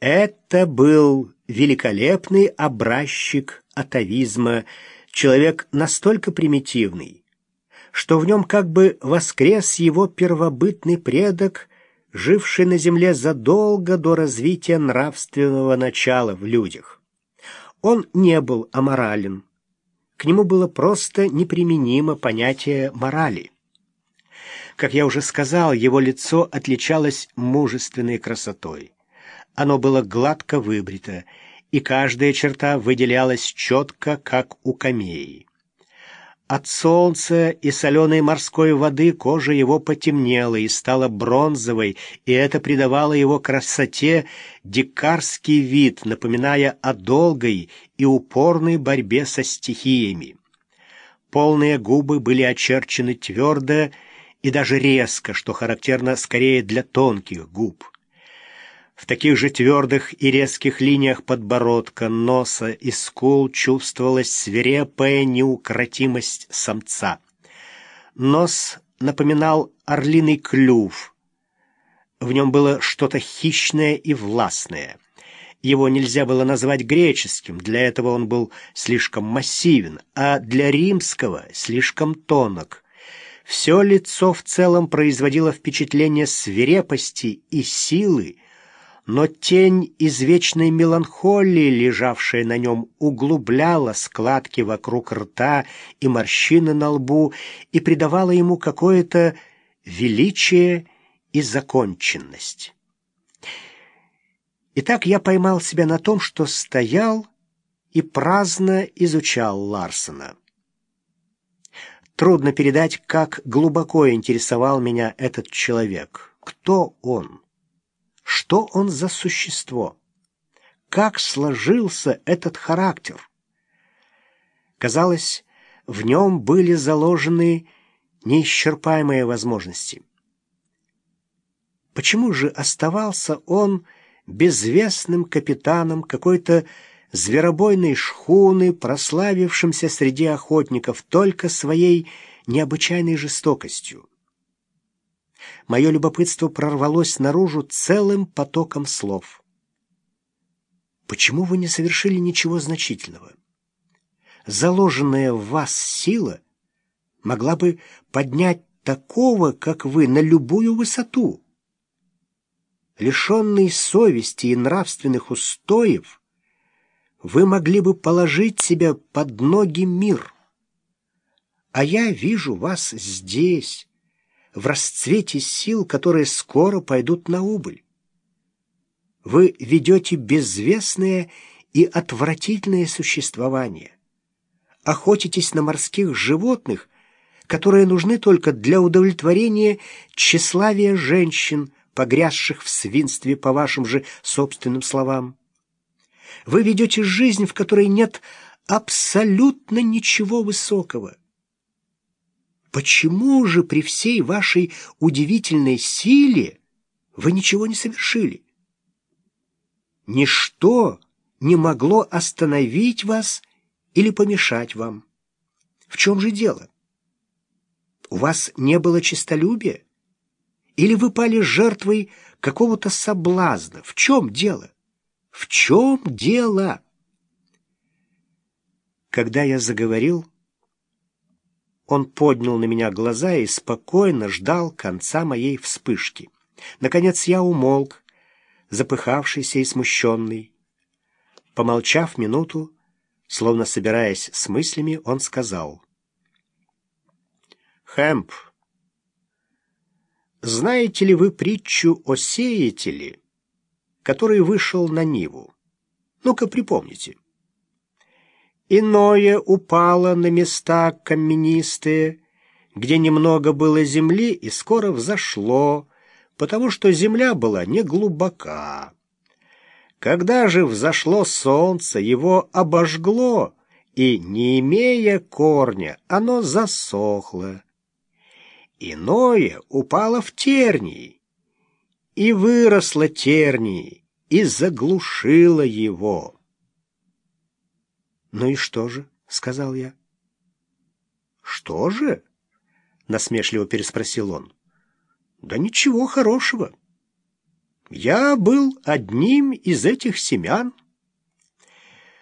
Это был великолепный образчик атовизма, человек настолько примитивный, что в нем как бы воскрес его первобытный предок, живший на земле задолго до развития нравственного начала в людях. Он не был аморален. К нему было просто неприменимо понятие морали. Как я уже сказал, его лицо отличалось мужественной красотой. Оно было гладко выбрито, и каждая черта выделялась четко, как у камеи. От солнца и соленой морской воды кожа его потемнела и стала бронзовой, и это придавало его красоте дикарский вид, напоминая о долгой и упорной борьбе со стихиями. Полные губы были очерчены твердо и даже резко, что характерно скорее для тонких губ. В таких же твердых и резких линиях подбородка, носа и скул чувствовалась свирепая неукротимость самца. Нос напоминал орлиный клюв. В нем было что-то хищное и властное. Его нельзя было назвать греческим, для этого он был слишком массивен, а для римского слишком тонок. Все лицо в целом производило впечатление свирепости и силы, но тень извечной меланхолии, лежавшая на нем, углубляла складки вокруг рта и морщины на лбу и придавала ему какое-то величие и законченность. Итак, я поймал себя на том, что стоял и праздно изучал Ларсона. Трудно передать, как глубоко интересовал меня этот человек. Кто он? Что он за существо? Как сложился этот характер? Казалось, в нем были заложены неисчерпаемые возможности. Почему же оставался он безвестным капитаном какой-то зверобойной шхуны, прославившимся среди охотников только своей необычайной жестокостью? Мое любопытство прорвалось наружу целым потоком слов. Почему вы не совершили ничего значительного? Заложенная в вас сила могла бы поднять такого, как вы, на любую высоту. Лишенный совести и нравственных устоев, вы могли бы положить себя под ноги мир. А я вижу вас здесь, в расцвете сил, которые скоро пойдут на убыль. Вы ведете безвестное и отвратительное существование. Охотитесь на морских животных, которые нужны только для удовлетворения тщеславия женщин, погрязших в свинстве, по вашим же собственным словам. Вы ведете жизнь, в которой нет абсолютно ничего высокого. Почему же при всей вашей удивительной силе вы ничего не совершили? Ничто не могло остановить вас или помешать вам. В чем же дело? У вас не было честолюбия? Или вы пали жертвой какого-то соблазна? В чем дело? В чем дело? Когда я заговорил, он поднял на меня глаза и спокойно ждал конца моей вспышки. Наконец я умолк, запыхавшийся и смущенный. Помолчав минуту, словно собираясь с мыслями, он сказал. «Хэмп, знаете ли вы притчу о сеятеле, который вышел на Ниву? Ну-ка припомните». Иное упало на места каменистые, где немного было земли и скоро взошло, потому что земля была не глубока. Когда же взошло солнце, его обожгло, и, не имея корня, оно засохло. Иное упало в тернии, и выросло тернии, и заглушило его. «Ну и что же?» — сказал я. «Что же?» — насмешливо переспросил он. «Да ничего хорошего. Я был одним из этих семян.